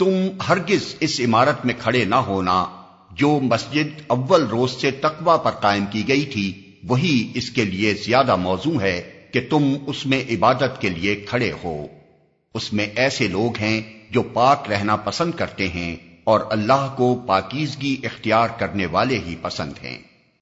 تم ہرگز اس عمارت میں کھڑے نہ ہونا، جو مسجد اول روز سے تقوا پر قائم کی گئی تھی، وہی اس کے لیے زیادہ موضوع ہے کہ تم اس میں عبادت کے لیے کھڑے ہو۔ اس میں ایسے لوگ ہیں جو پاک رہنا پسند کرتے ہیں اور اللہ کو پاکیزگی اختیار کرنے والے ہی پسند ہیں۔